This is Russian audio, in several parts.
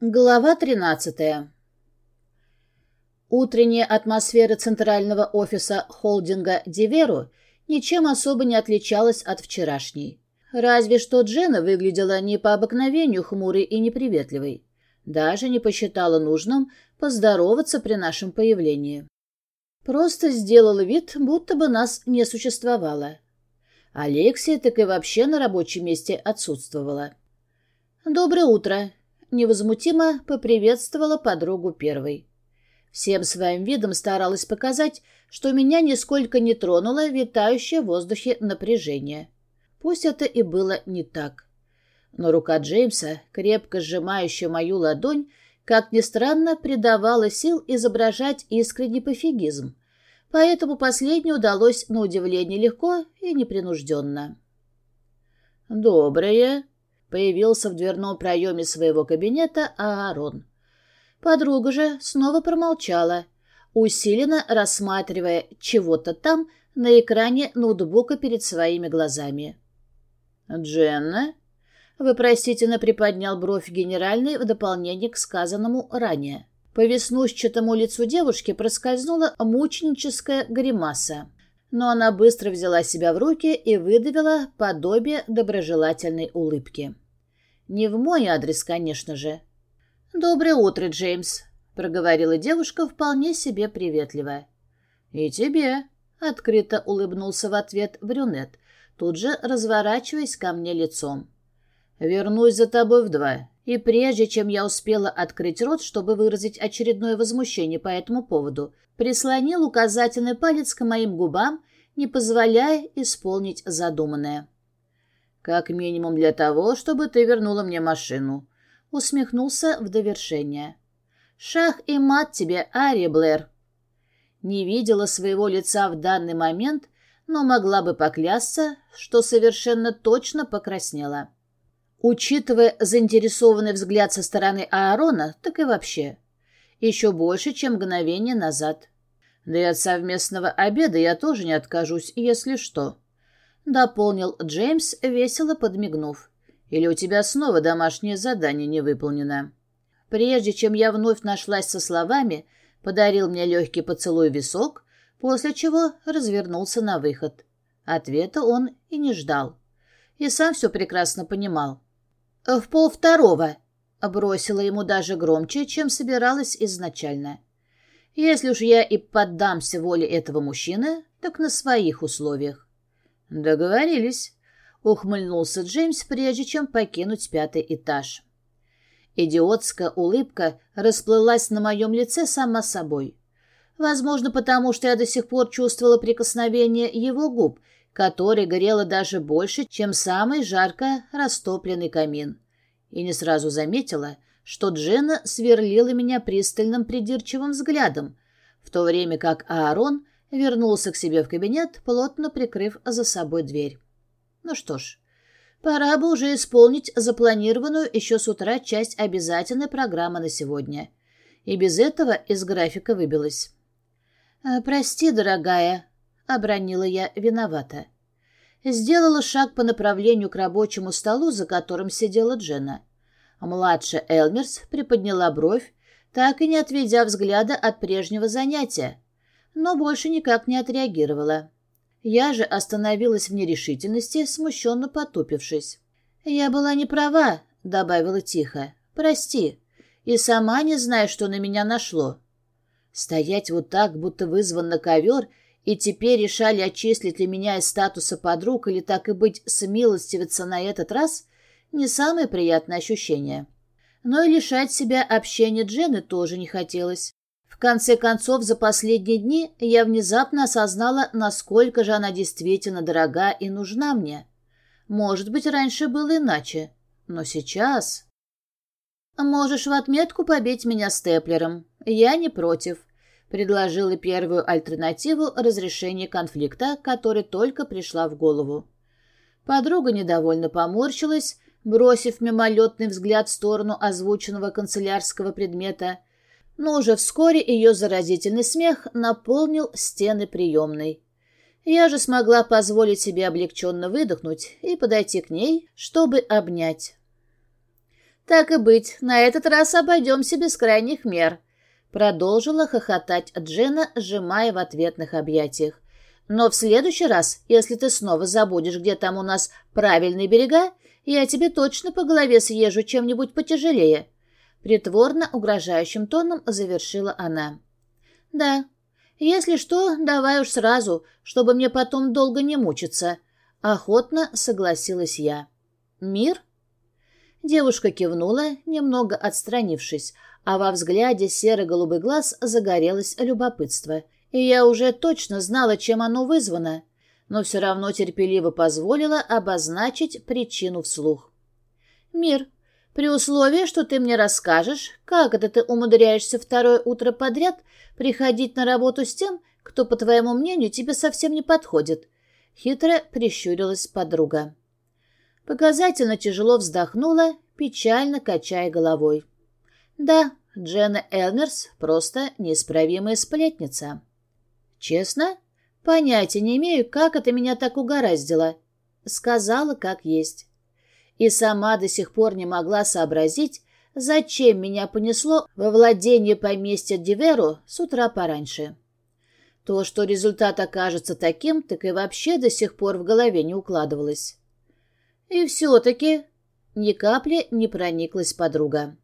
Глава 13. Утренняя атмосфера центрального офиса холдинга «Диверу» ничем особо не отличалась от вчерашней. Разве что Джена выглядела не по обыкновению хмурой и неприветливой. Даже не посчитала нужным поздороваться при нашем появлении. Просто сделала вид, будто бы нас не существовало. Алексия так и вообще на рабочем месте отсутствовала. «Доброе утро!» Невозмутимо поприветствовала подругу первой. Всем своим видом старалась показать, что меня нисколько не тронуло витающее в воздухе напряжение. Пусть это и было не так. Но рука Джеймса, крепко сжимающая мою ладонь, как ни странно, придавала сил изображать искренний пофигизм, поэтому последнее удалось на удивление легко и непринужденно. «Доброе», Появился в дверном проеме своего кабинета Аарон. Подруга же снова промолчала, усиленно рассматривая чего-то там на экране ноутбука перед своими глазами. «Дженна?» — вопросительно приподнял бровь генеральный в дополнение к сказанному ранее. По веснущатому лицу девушки проскользнула мученическая гримаса, но она быстро взяла себя в руки и выдавила подобие доброжелательной улыбки. Не в мой адрес, конечно же. «Доброе утро, Джеймс», — проговорила девушка вполне себе приветливо. «И тебе», — открыто улыбнулся в ответ брюнет, тут же разворачиваясь ко мне лицом. «Вернусь за тобой в два, и прежде чем я успела открыть рот, чтобы выразить очередное возмущение по этому поводу, прислонил указательный палец к моим губам, не позволяя исполнить задуманное. «Как минимум для того, чтобы ты вернула мне машину», — усмехнулся в довершение. «Шах и мат тебе, Ари Блэр». Не видела своего лица в данный момент, но могла бы поклясться, что совершенно точно покраснела. Учитывая заинтересованный взгляд со стороны Аарона, так и вообще. Еще больше, чем мгновение назад. Да и от совместного обеда я тоже не откажусь, если что. Дополнил Джеймс, весело подмигнув. «Или у тебя снова домашнее задание не выполнено?» Прежде чем я вновь нашлась со словами, подарил мне легкий поцелуй висок, после чего развернулся на выход. Ответа он и не ждал. И сам все прекрасно понимал. «В полвторого», — бросила ему даже громче, чем собиралась изначально. «Если уж я и поддамся воле этого мужчины, так на своих условиях». «Договорились», — ухмыльнулся Джеймс, прежде чем покинуть пятый этаж. Идиотская улыбка расплылась на моем лице сама собой. Возможно, потому что я до сих пор чувствовала прикосновение его губ, которое горело даже больше, чем самый жарко растопленный камин. И не сразу заметила, что Джена сверлила меня пристальным придирчивым взглядом, в то время как Аарон вернулся к себе в кабинет, плотно прикрыв за собой дверь. Ну что ж, пора бы уже исполнить запланированную еще с утра часть обязательной программы на сегодня. И без этого из графика выбилась. «А, «Прости, дорогая», — обронила я виновата. Сделала шаг по направлению к рабочему столу, за которым сидела Джена. Младшая Элмерс приподняла бровь, так и не отведя взгляда от прежнего занятия, но больше никак не отреагировала. Я же остановилась в нерешительности, смущенно потупившись. «Я была не права», — добавила тихо. «Прости. И сама не знаю, что на меня нашло». Стоять вот так, будто вызван на ковер, и теперь решали, отчислить ли меня из статуса подруг или так и быть смилостивиться на этот раз, не самое приятное ощущение. Но и лишать себя общения Джены тоже не хотелось. В конце концов, за последние дни я внезапно осознала, насколько же она действительно дорога и нужна мне. Может быть, раньше было иначе, но сейчас... «Можешь в отметку побить меня степлером. Я не против», — предложила первую альтернативу разрешения конфликта, которая только пришла в голову. Подруга недовольно поморщилась, бросив мимолетный взгляд в сторону озвученного канцелярского предмета — но уже вскоре ее заразительный смех наполнил стены приемной. Я же смогла позволить себе облегченно выдохнуть и подойти к ней, чтобы обнять. Так и быть, на этот раз обойдемся без крайних мер», — продолжила хохотать Джена, сжимая в ответных объятиях. «Но в следующий раз, если ты снова забудешь, где там у нас правильные берега, я тебе точно по голове съезжу чем-нибудь потяжелее». Притворно угрожающим тоном завершила она. «Да, если что, давай уж сразу, чтобы мне потом долго не мучиться», — охотно согласилась я. «Мир?» Девушка кивнула, немного отстранившись, а во взгляде серо-голубый глаз загорелось любопытство. И я уже точно знала, чем оно вызвано, но все равно терпеливо позволила обозначить причину вслух. «Мир, при условии, что ты мне расскажешь, как это ты умудряешься второе утро подряд приходить на работу с тем, кто, по твоему мнению, тебе совсем не подходит», — хитро прищурилась подруга. Показательно тяжело вздохнула, печально качая головой. Да, Дженна Элмерс просто неисправимая сплетница. Честно, понятия не имею, как это меня так угораздило. Сказала, как есть. И сама до сих пор не могла сообразить, зачем меня понесло во владение поместья Диверу с утра пораньше. То, что результат окажется таким, так и вообще до сих пор в голове не укладывалось. И все-таки ни капли не прониклась подруга.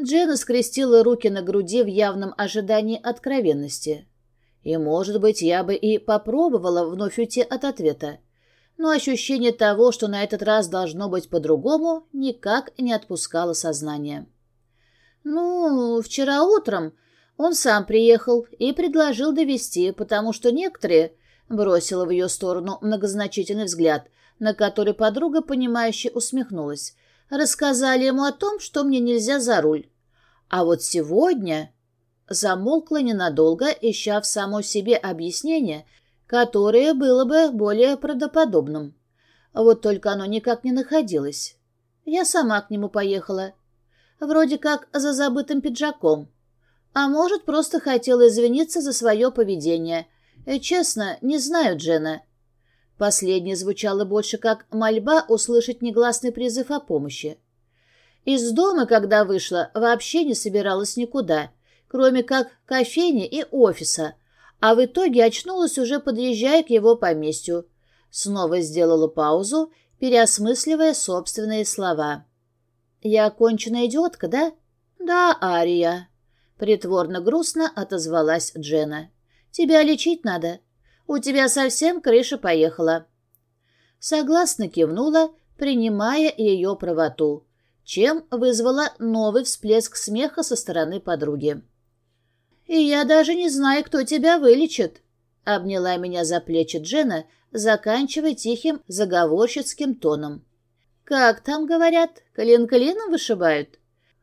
Джена скрестила руки на груди в явном ожидании откровенности. И, может быть, я бы и попробовала вновь уйти от ответа. Но ощущение того, что на этот раз должно быть по-другому, никак не отпускало сознание. «Ну, вчера утром он сам приехал и предложил довести, потому что некоторые...» Бросила в ее сторону многозначительный взгляд – на который подруга, понимающе усмехнулась. Рассказали ему о том, что мне нельзя за руль. А вот сегодня... Замолкла ненадолго, ища в самой себе объяснение, которое было бы более правдоподобным. Вот только оно никак не находилось. Я сама к нему поехала. Вроде как за забытым пиджаком. А может, просто хотела извиниться за свое поведение. Э, честно, не знаю Джена. Последнее звучало больше как мольба услышать негласный призыв о помощи. Из дома, когда вышла, вообще не собиралась никуда, кроме как кофейни и офиса, а в итоге очнулась уже подъезжая к его поместью. Снова сделала паузу, переосмысливая собственные слова. «Я оконченная идиотка, да?» «Да, Ария», — притворно грустно отозвалась Джена. «Тебя лечить надо. У тебя совсем крыша поехала». Согласно кивнула, принимая ее правоту, чем вызвала новый всплеск смеха со стороны подруги. «И я даже не знаю, кто тебя вылечит», — обняла меня за плечи Джена, заканчивая тихим заговорщицким тоном. «Как там говорят, клин клином вышибают?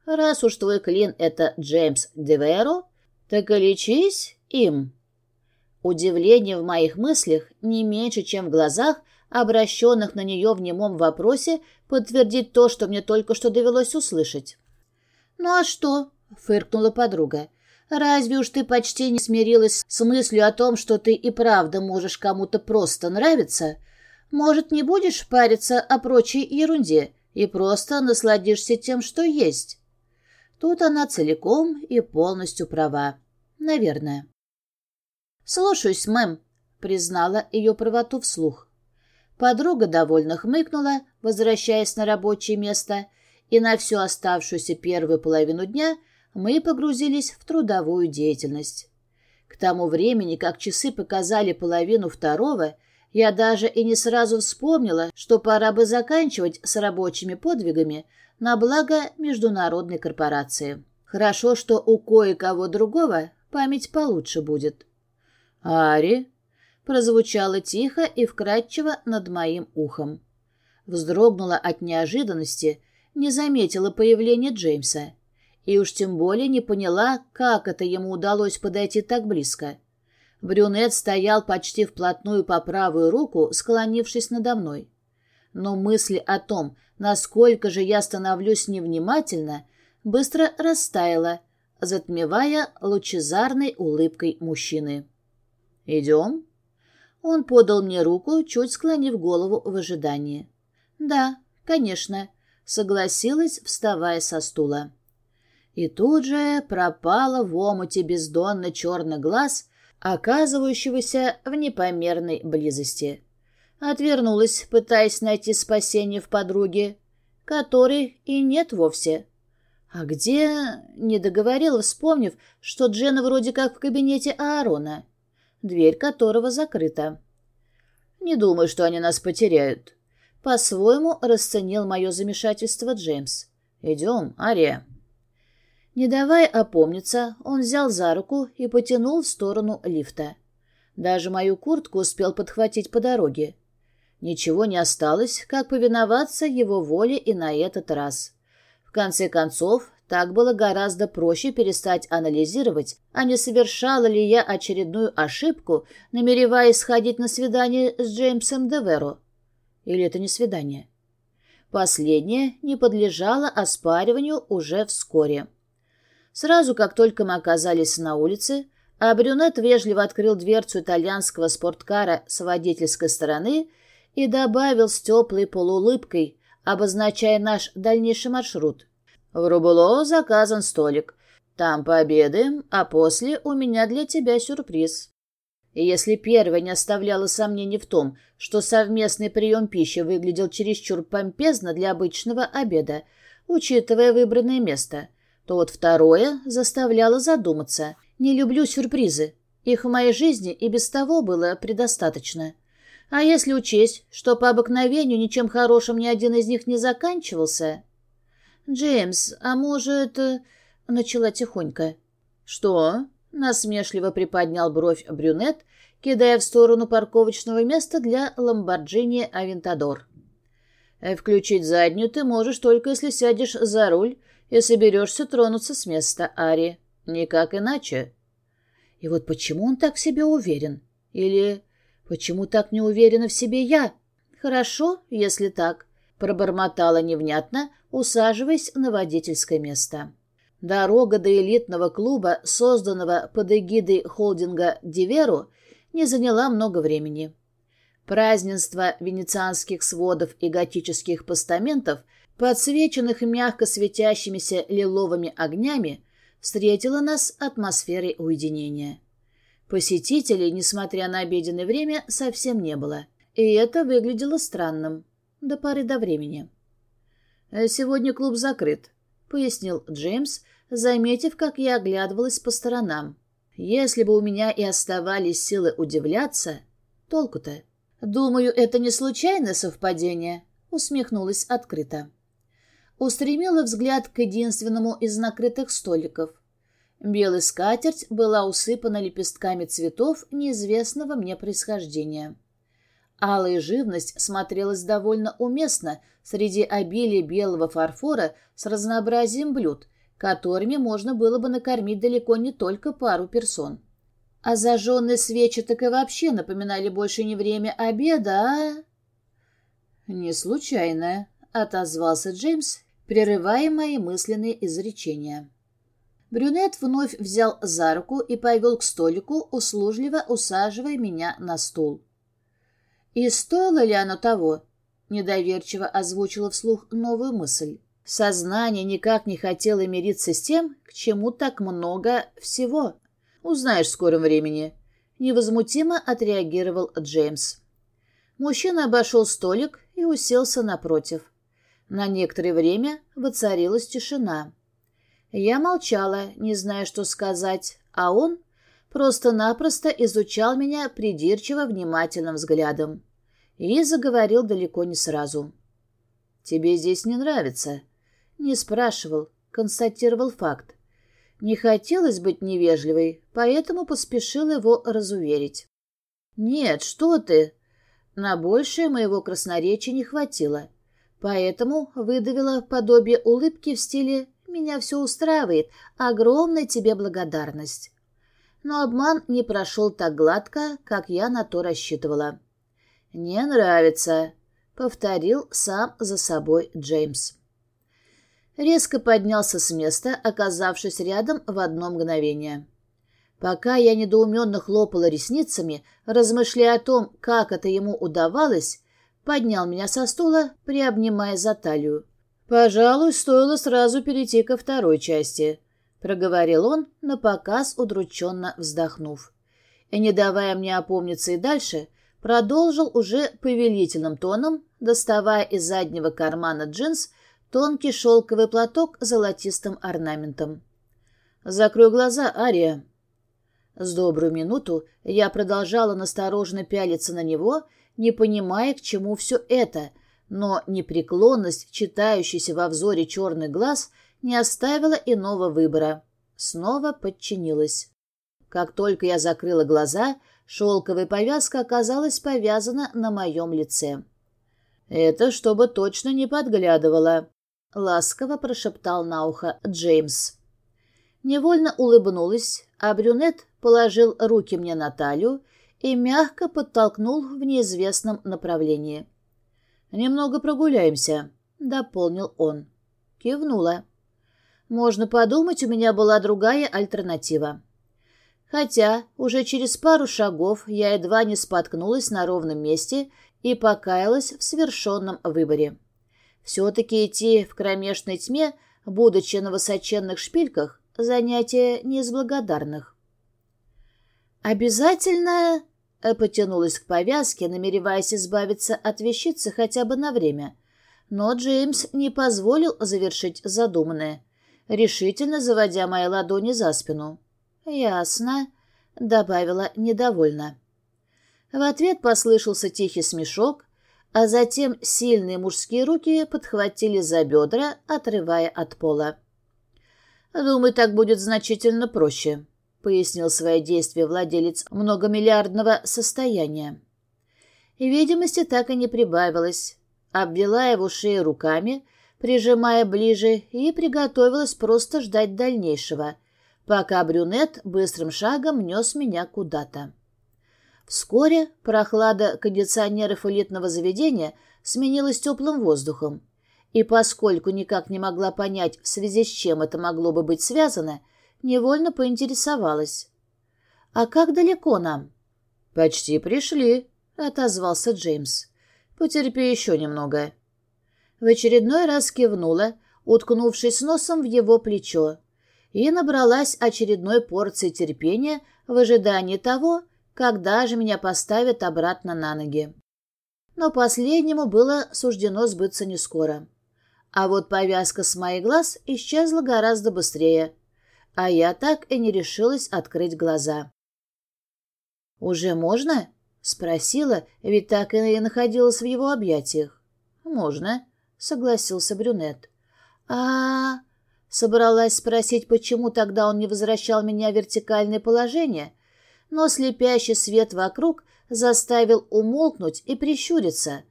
Раз уж твой клин — это Джеймс Деверо, так и лечись им». Удивление в моих мыслях не меньше, чем в глазах, обращенных на нее в немом вопросе, подтвердит то, что мне только что довелось услышать. «Ну а что?» — фыркнула подруга. «Разве уж ты почти не смирилась с мыслью о том, что ты и правда можешь кому-то просто нравиться? Может, не будешь париться о прочей ерунде и просто насладишься тем, что есть?» Тут она целиком и полностью права. Наверное. «Слушаюсь, мэм», — признала ее правоту вслух. Подруга довольно хмыкнула, возвращаясь на рабочее место, и на всю оставшуюся первую половину дня мы погрузились в трудовую деятельность. К тому времени, как часы показали половину второго, я даже и не сразу вспомнила, что пора бы заканчивать с рабочими подвигами на благо международной корпорации. Хорошо, что у кое-кого другого память получше будет. «Ари?» прозвучало тихо и вкрадчиво над моим ухом. Вздрогнула от неожиданности, не заметила появления Джеймса. И уж тем более не поняла, как это ему удалось подойти так близко. Брюнет стоял почти вплотную по правую руку, склонившись надо мной. Но мысли о том, насколько же я становлюсь невнимательно, быстро растаяла, затмевая лучезарной улыбкой мужчины. «Идем?» Он подал мне руку, чуть склонив голову в ожидании. «Да, конечно», — согласилась, вставая со стула. И тут же пропала в омуте бездонно черный глаз, оказывающегося в непомерной близости. Отвернулась, пытаясь найти спасение в подруге, которой и нет вовсе. А где... Не договорила, вспомнив, что Джена вроде как в кабинете Аарона, дверь которого закрыта. Не думаю, что они нас потеряют. По-своему расценил мое замешательство Джеймс. «Идем, Ария». Не давая опомниться, он взял за руку и потянул в сторону лифта. Даже мою куртку успел подхватить по дороге. Ничего не осталось, как повиноваться его воле и на этот раз. В конце концов, так было гораздо проще перестать анализировать, а не совершала ли я очередную ошибку, намереваясь сходить на свидание с Джеймсом Деверо. Или это не свидание? Последнее не подлежало оспариванию уже вскоре. Сразу, как только мы оказались на улице, а брюнет вежливо открыл дверцу итальянского спорткара с водительской стороны и добавил с теплой полуулыбкой, обозначая наш дальнейший маршрут. «В Рубуло заказан столик. Там пообедаем, а после у меня для тебя сюрприз». И если первое не оставляло сомнений в том, что совместный прием пищи выглядел чересчур помпезно для обычного обеда, учитывая выбранное место, то вот второе заставляло задуматься. Не люблю сюрпризы. Их в моей жизни и без того было предостаточно. А если учесть, что по обыкновению ничем хорошим ни один из них не заканчивался... «Джеймс, а может...» — начала тихонько. «Что?» Насмешливо приподнял бровь брюнет, кидая в сторону парковочного места для Ламборджини Авентадор. «Э, «Включить заднюю ты можешь только если сядешь за руль и соберешься тронуться с места, Ари. Никак иначе». И вот почему он так себе уверен? Или почему так не уверена в себе я? Хорошо, если так, пробормотала невнятно, усаживаясь на водительское место. Дорога до элитного клуба, созданного под эгидой холдинга «Диверу», не заняла много времени. Празднество венецианских сводов и готических постаментов, подсвеченных мягко светящимися лиловыми огнями, встретило нас атмосферой уединения. Посетителей, несмотря на обеденное время, совсем не было, и это выглядело странным до поры до времени. «Сегодня клуб закрыт», — пояснил Джеймс, заметив, как я оглядывалась по сторонам. Если бы у меня и оставались силы удивляться, толку-то? Думаю, это не случайное совпадение, усмехнулась открыто. Устремила взгляд к единственному из накрытых столиков. Белая скатерть была усыпана лепестками цветов неизвестного мне происхождения. Алая живность смотрелась довольно уместно среди обилия белого фарфора с разнообразием блюд, которыми можно было бы накормить далеко не только пару персон. А зажженные свечи так и вообще напоминали больше не время обеда, а... «Не случайно», — отозвался Джеймс, прерывая мои мысленные изречения. Брюнет вновь взял за руку и повел к столику, услужливо усаживая меня на стул. «И стоило ли оно того?» — недоверчиво озвучила вслух новую мысль. Сознание никак не хотело мириться с тем, к чему так много всего. «Узнаешь в скором времени», — невозмутимо отреагировал Джеймс. Мужчина обошел столик и уселся напротив. На некоторое время воцарилась тишина. Я молчала, не зная, что сказать, а он просто-напросто изучал меня придирчиво внимательным взглядом и заговорил далеко не сразу. «Тебе здесь не нравится?» Не спрашивал, констатировал факт. Не хотелось быть невежливой, поэтому поспешил его разуверить. «Нет, что ты!» На большее моего красноречия не хватило, поэтому выдавила подобие улыбки в стиле «Меня все устраивает, огромная тебе благодарность». Но обман не прошел так гладко, как я на то рассчитывала. «Не нравится», — повторил сам за собой Джеймс. Резко поднялся с места, оказавшись рядом в одно мгновение. Пока я недоуменно хлопала ресницами, размышляя о том, как это ему удавалось, поднял меня со стула, приобнимая за талию. «Пожалуй, стоило сразу перейти ко второй части», — проговорил он, напоказ удрученно вздохнув. И, не давая мне опомниться и дальше, продолжил уже повелительным тоном, доставая из заднего кармана джинс тонкий шелковый платок с золотистым орнаментом. «Закрой глаза, Ария». С добрую минуту я продолжала настороженно пялиться на него, не понимая, к чему все это, но непреклонность, читающаяся во взоре черный глаз, не оставила иного выбора. Снова подчинилась. Как только я закрыла глаза, шелковая повязка оказалась повязана на моем лице. «Это чтобы точно не подглядывала», — ласково прошептал на ухо Джеймс. Невольно улыбнулась, а брюнет положил руки мне на талию и мягко подтолкнул в неизвестном направлении. «Немного прогуляемся», — дополнил он. Кивнула. «Можно подумать, у меня была другая альтернатива». Хотя уже через пару шагов я едва не споткнулась на ровном месте и покаялась в совершенном выборе. Все-таки идти в кромешной тьме, будучи на высоченных шпильках, занятие не из благодарных. «Обязательно...» Э, потянулась к повязке, намереваясь избавиться от вещицы хотя бы на время. Но Джеймс не позволил завершить задуманное, решительно заводя мои ладони за спину. «Ясно», — добавила недовольно. В ответ послышался тихий смешок, а затем сильные мужские руки подхватили за бедра, отрывая от пола. «Думаю, так будет значительно проще», — пояснил свои действия владелец многомиллиардного состояния. И видимости так и не прибавилось. Обвела его шею руками, прижимая ближе, и приготовилась просто ждать дальнейшего, пока брюнет быстрым шагом нес меня куда-то. Вскоре прохлада кондиционеров элитного заведения сменилась теплым воздухом, и поскольку никак не могла понять, в связи с чем это могло бы быть связано, невольно поинтересовалась. «А как далеко нам?» «Почти пришли», — отозвался Джеймс. «Потерпи еще немного». В очередной раз кивнула, уткнувшись носом в его плечо, и набралась очередной порции терпения в ожидании того, когда же меня поставят обратно на ноги. Но последнему было суждено сбыться не скоро. А вот повязка с моих глаз исчезла гораздо быстрее, а я так и не решилась открыть глаза. «Уже можно?» — спросила, ведь так и находилась в его объятиях. «Можно», — согласился брюнет. а, Собралась спросить, почему тогда он не возвращал меня в вертикальное положение, но слепящий свет вокруг заставил умолкнуть и прищуриться,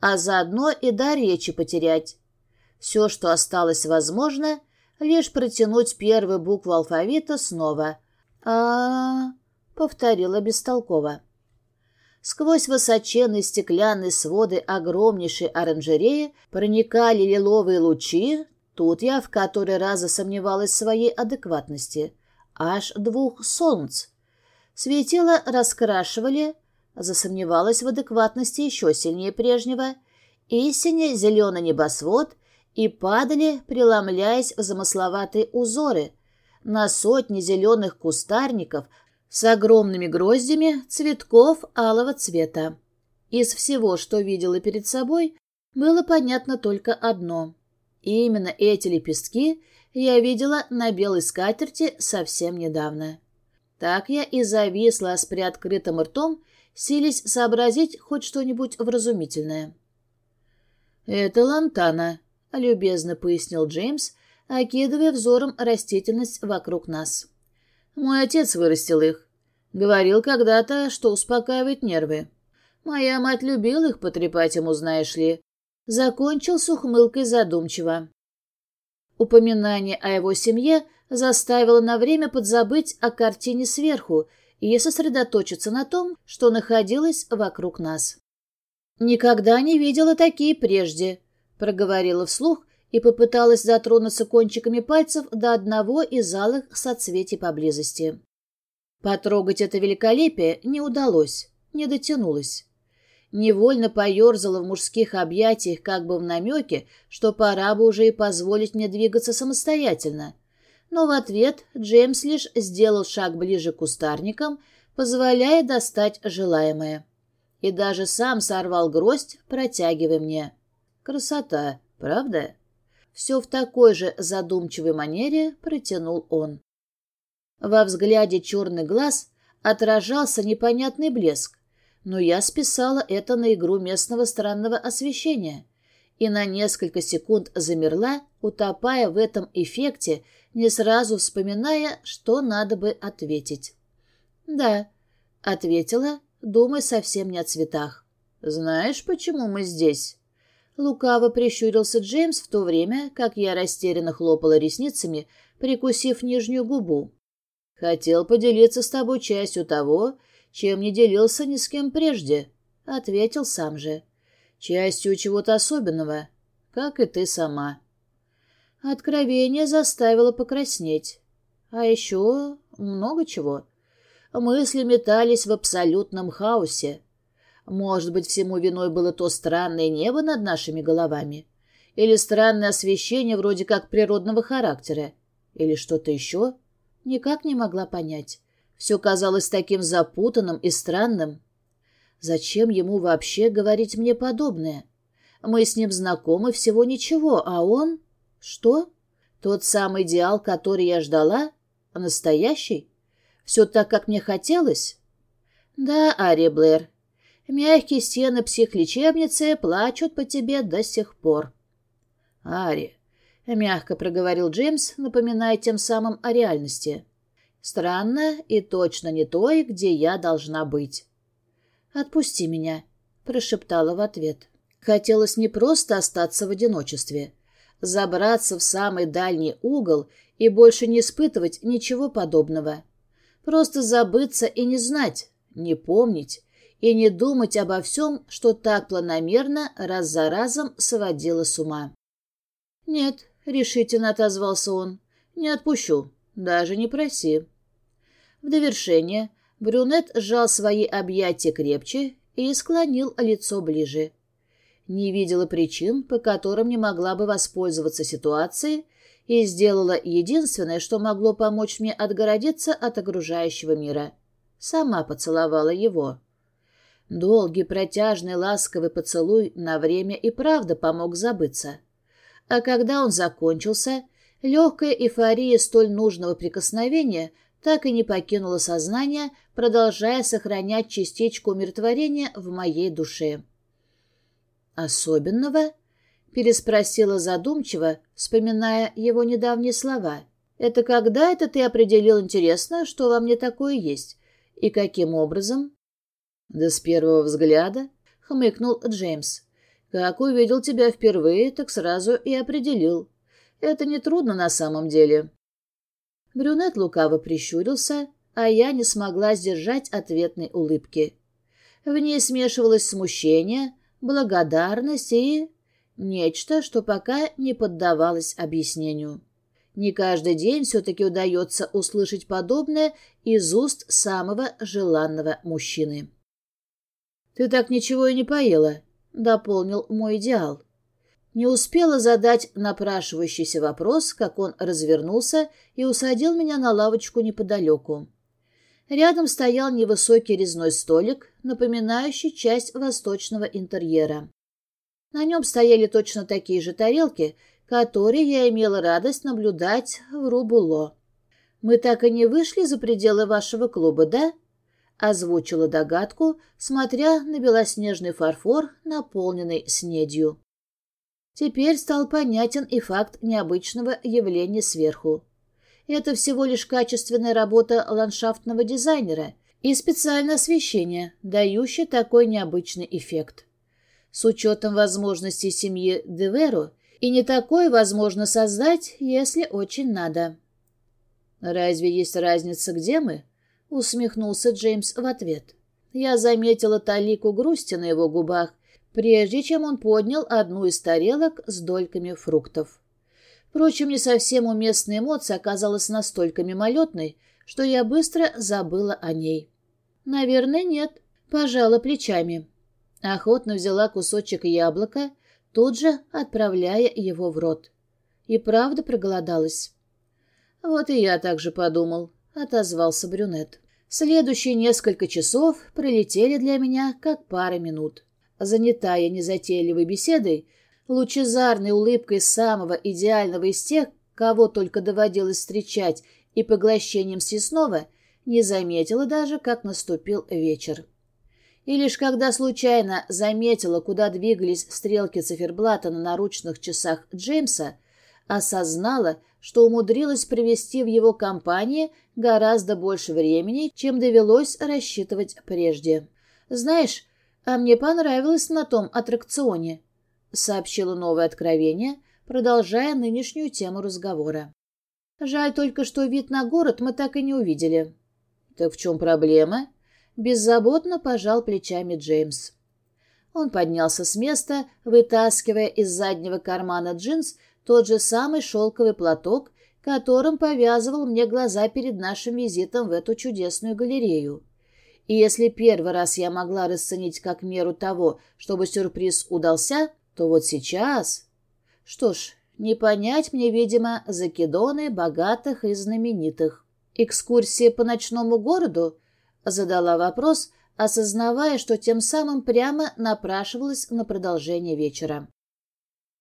а заодно и до речи потерять. Все, что осталось возможно, лишь протянуть первую букву алфавита снова. а, повторила бестолково. Сквозь высоченные стеклянные своды огромнейшей оранжереи проникали лиловые лучи, тут я в который раз засомневалась в своей адекватности, аж двух солнц. Светило раскрашивали, засомневалась в адекватности еще сильнее прежнего, и сине-зеленый небосвод — и падали, преломляясь в замысловатые узоры, на сотни зеленых кустарников с огромными гроздями цветков алого цвета. Из всего, что видела перед собой, было понятно только одно. И именно эти лепестки я видела на белой скатерти совсем недавно. Так я и зависла с приоткрытым ртом, силясь сообразить хоть что-нибудь вразумительное. «Это лантана», — любезно пояснил Джеймс, окидывая взором растительность вокруг нас. «Мой отец вырастил их. Говорил когда-то, что успокаивает нервы. Моя мать любила их потрепать ему, знаешь ли». Закончил с ухмылкой задумчиво. Упоминание о его семье заставило на время подзабыть о картине сверху и сосредоточиться на том, что находилось вокруг нас. «Никогда не видела такие прежде», проговорила вслух и попыталась затронуться кончиками пальцев до одного из алых соцветий поблизости. Потрогать это великолепие не удалось, не дотянулась. Невольно поерзала в мужских объятиях, как бы в намеке, что пора бы уже и позволить мне двигаться самостоятельно. Но в ответ Джеймс лишь сделал шаг ближе к кустарникам, позволяя достать желаемое. И даже сам сорвал гроздь, протягивая мне. Красота, правда? Все в такой же задумчивой манере протянул он. Во взгляде черный глаз отражался непонятный блеск, но я списала это на игру местного странного освещения и на несколько секунд замерла, утопая в этом эффекте, не сразу вспоминая, что надо бы ответить. «Да», — ответила, думая совсем не о цветах. «Знаешь, почему мы здесь?» Лукаво прищурился Джеймс в то время, как я растерянно хлопала ресницами, прикусив нижнюю губу. «Хотел поделиться с тобой частью того, чем не делился ни с кем прежде», — ответил сам же. «Частью чего-то особенного, как и ты сама». Откровение заставило покраснеть. А еще много чего. Мысли метались в абсолютном хаосе. Может быть, всему виной было то странное небо над нашими головами? Или странное освещение вроде как природного характера? Или что-то еще? Никак не могла понять. Все казалось таким запутанным и странным. Зачем ему вообще говорить мне подобное? Мы с ним знакомы всего ничего, а он... Что? Тот самый идеал, который я ждала? Настоящий? Все так, как мне хотелось? Да, Ари Блэр, Мягкие стены психлечебницы плачут по тебе до сих пор. Ари, мягко проговорил Джеймс, напоминая тем самым о реальности. Странно и точно не той, где я должна быть. Отпусти меня, прошептала в ответ. Хотелось не просто остаться в одиночестве, забраться в самый дальний угол и больше не испытывать ничего подобного. Просто забыться и не знать, не помнить, и не думать обо всем, что так планомерно раз за разом сводило с ума. «Нет», — решительно отозвался он, — «не отпущу, даже не проси». В довершение брюнет сжал свои объятия крепче и склонил лицо ближе. Не видела причин, по которым не могла бы воспользоваться ситуацией, и сделала единственное, что могло помочь мне отгородиться от окружающего мира. Сама поцеловала его. Долгий, протяжный, ласковый поцелуй на время и правда помог забыться. А когда он закончился, легкая эйфория столь нужного прикосновения так и не покинула сознание, продолжая сохранять частичку умиротворения в моей душе. «Особенного?» — переспросила задумчиво, вспоминая его недавние слова. «Это когда это ты определил, интересно, что во мне такое есть? И каким образом?» «Да с первого взгляда», — хмыкнул Джеймс. «Как увидел тебя впервые, так сразу и определил. Это нетрудно на самом деле». Брюнет лукаво прищурился, а я не смогла сдержать ответной улыбки. В ней смешивалось смущение, благодарность и... нечто, что пока не поддавалось объяснению. Не каждый день все-таки удается услышать подобное из уст самого желанного мужчины. «Ты так ничего и не поела», — дополнил мой идеал. Не успела задать напрашивающийся вопрос, как он развернулся и усадил меня на лавочку неподалеку. Рядом стоял невысокий резной столик, напоминающий часть восточного интерьера. На нем стояли точно такие же тарелки, которые я имела радость наблюдать в Рубуло. «Мы так и не вышли за пределы вашего клуба, да?» Озвучила догадку, смотря на белоснежный фарфор, наполненный снедью. Теперь стал понятен и факт необычного явления сверху. Это всего лишь качественная работа ландшафтного дизайнера и специальное освещение, дающее такой необычный эффект. С учетом возможностей семьи Деверу и не такое возможно создать, если очень надо. Разве есть разница, где мы? — усмехнулся Джеймс в ответ. Я заметила талику грусти на его губах, прежде чем он поднял одну из тарелок с дольками фруктов. Впрочем, не совсем уместная эмоция оказалась настолько мимолетной, что я быстро забыла о ней. «Наверное, нет», — пожала плечами. Охотно взяла кусочек яблока, тут же отправляя его в рот. И правда проголодалась. «Вот и я так же подумал», — отозвался брюнет. Следующие несколько часов пролетели для меня как пара минут. Занятая незатейливой беседой, лучезарной улыбкой самого идеального из тех, кого только доводилось встречать, и поглощением съестного, не заметила даже, как наступил вечер. И лишь когда случайно заметила, куда двигались стрелки циферблата на наручных часах Джеймса, осознала, что умудрилась провести в его компании гораздо больше времени, чем довелось рассчитывать прежде. «Знаешь, а мне понравилось на том аттракционе», — сообщила новое откровение, продолжая нынешнюю тему разговора. «Жаль только, что вид на город мы так и не увидели». «Так в чем проблема?» — беззаботно пожал плечами Джеймс. Он поднялся с места, вытаскивая из заднего кармана джинс тот же самый шелковый платок, которым повязывал мне глаза перед нашим визитом в эту чудесную галерею. И если первый раз я могла расценить как меру того, чтобы сюрприз удался, то вот сейчас... Что ж, не понять мне, видимо, закидоны богатых и знаменитых. Экскурсия по ночному городу? Задала вопрос, осознавая, что тем самым прямо напрашивалась на продолжение вечера.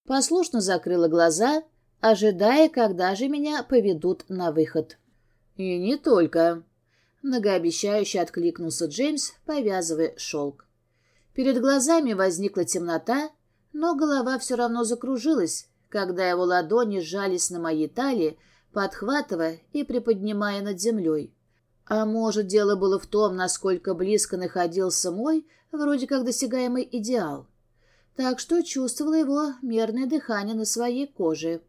Послушно закрыла глаза, ожидая, когда же меня поведут на выход. «И не только», — многообещающе откликнулся Джеймс, повязывая шелк. Перед глазами возникла темнота, но голова все равно закружилась, когда его ладони сжались на моей талии, подхватывая и приподнимая над землей. А может, дело было в том, насколько близко находился мой, вроде как досягаемый идеал так что чувствовала его мерное дыхание на своей коже.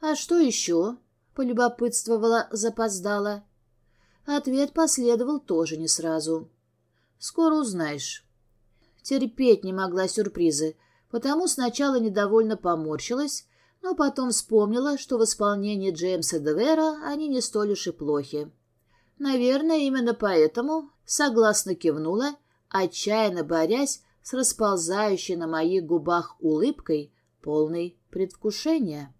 «А что еще?» — полюбопытствовала запоздала. Ответ последовал тоже не сразу. «Скоро узнаешь». Терпеть не могла сюрпризы, потому сначала недовольно поморщилась, но потом вспомнила, что в исполнении Джеймса Девера они не столь уж и плохи. Наверное, именно поэтому согласно кивнула, отчаянно борясь с расползающей на моих губах улыбкой, полной предвкушения.